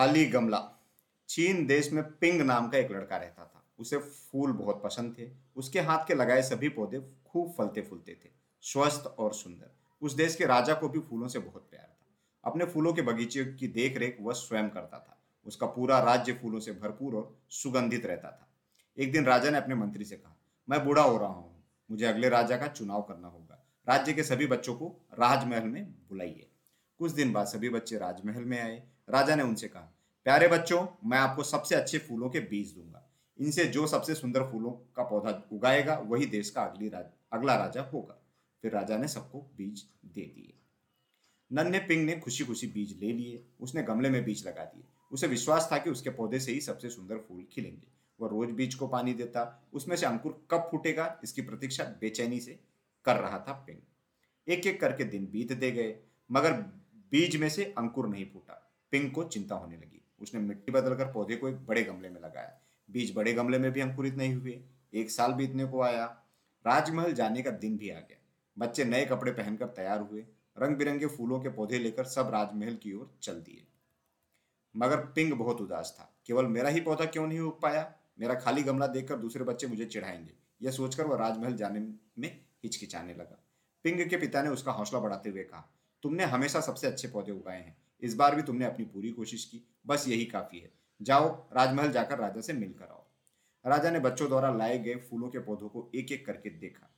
खाली गमला। चीन देश में पिंग नाम का एक लड़का रहता था। उसे फूल बहुत पसंद थे। उसके हाथ के लगाए सभी पौधे खूब फलते फूलते थे। स्वस्थ और सुंदर। उस देश के राजा को भी फूलों से बहुत प्यार था। अपने फूलों के बगीचे की देख रेख वह स्वयं करता था। उसका पूरा राज्य फूलों से भरपूर और सुगंधित रहता था। एक दिन राजा ने अपने मंत्री से कहा, मैं बूढ़ा हो रहा हूँ। मुझे अगले राजा का चुनाव करना होगा। राज्य के सभी बच्चों को राजमहल में बुलाइए। कुछ दिन बाद सभी बच्चे राजमहल में आए। राजा ने उनसे कहा प्यारे बच्चों मैं आपको सबसे अच्छे फूलों के बीज दूँगा। इनसे जो सबसे सुंदर फूलों का पौधा उगाएगा वही देश का अगली राज, अगला राजा होगा। फिर राजा ने सबको बीज दे दिए। नन्हे पिंग ने खुशी खुशी बीज ले लिए। उसने गमले में बीज लगा दिए। उसे विश्वास था कि उसके पौधे से ही सबसे सुंदर फूल खिलेंगे। वह रोज बीज को पानी देता। उसमें से अंकुर कब फूटेगा इसकी प्रतीक्षा बेचैनी से कर रहा था पिंग। एक एक करके दिन बीत दे गए मगर बीज में से अंकुर नहीं फूटा। पिंग को चिंता होने लगी। उसने मिट्टी बदलकर पौधे को एक बड़े गमले में लगाया। बीज बड़े गमले में भी अंकुरित नहीं हुए। एक साल बीतने को आया। राजमहल जाने का दिन भी आ गया। बच्चे नए कपड़े पहनकर तैयार हुए। रंग बिरंगे फूलों के पौधे लेकर सब राजमहल की ओर चल दिए। मगर पिंग बहुत उदास था। केवल मेरा ही पौधा क्यों नहीं उग पाया? मेरा खाली गमला देखकर दूसरे बच्चे मुझे चिढ़ाएँगे। यह सोचकर वह राजमहल जाने में हिचकिचाने लगा। पिंग के पिता ने उसका हौसला बढ़ाते हुए कहा, तुमने हमेशा सबसे अच्छे पौधे उगाए हैं। इस बार भी तुमने अपनी पूरी कोशिश की, बस यही काफ़ी है। जाओ, राजमहल जाकर राजा से मिलकर आओ। राजा ने बच्चों द्वारा लाए गए फूलों के पौधों को एक एक करके देखा।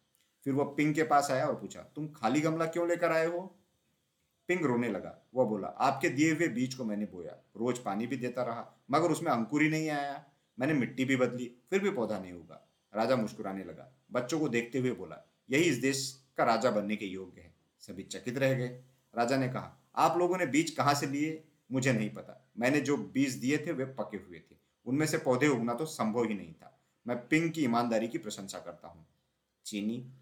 फिर वह पिंग के पास आया और पूछा, तुम खाली गमला क्यों लेकर आए हो? पिंग रोने लगा। वह बोला, आपके दिए हुए बीज को मैंने बोया, रोज पानी भी देता रहा, मगर उसमें अंकुर ही नहीं आया। मैंने मिट्टी भी बदली, फिर भी पौधा नहीं होगा राजा मुस्कुराने लगा। बच्चों को देखते हुए बोला, यही इस देश का राजा बनने के योग्य है। सभी चकित रह गए। राजा ने कहा आप लोगों ने बीज कहाँ से लिए, मुझे नहीं पता। मैंने जो बीज दिए थे, वे पके हुए थे। उनमें से पौधे उगना तो संभव ही नहीं था। मैं पिंग की ईमानदारी की प्रशंसा करता हूँ। चीनी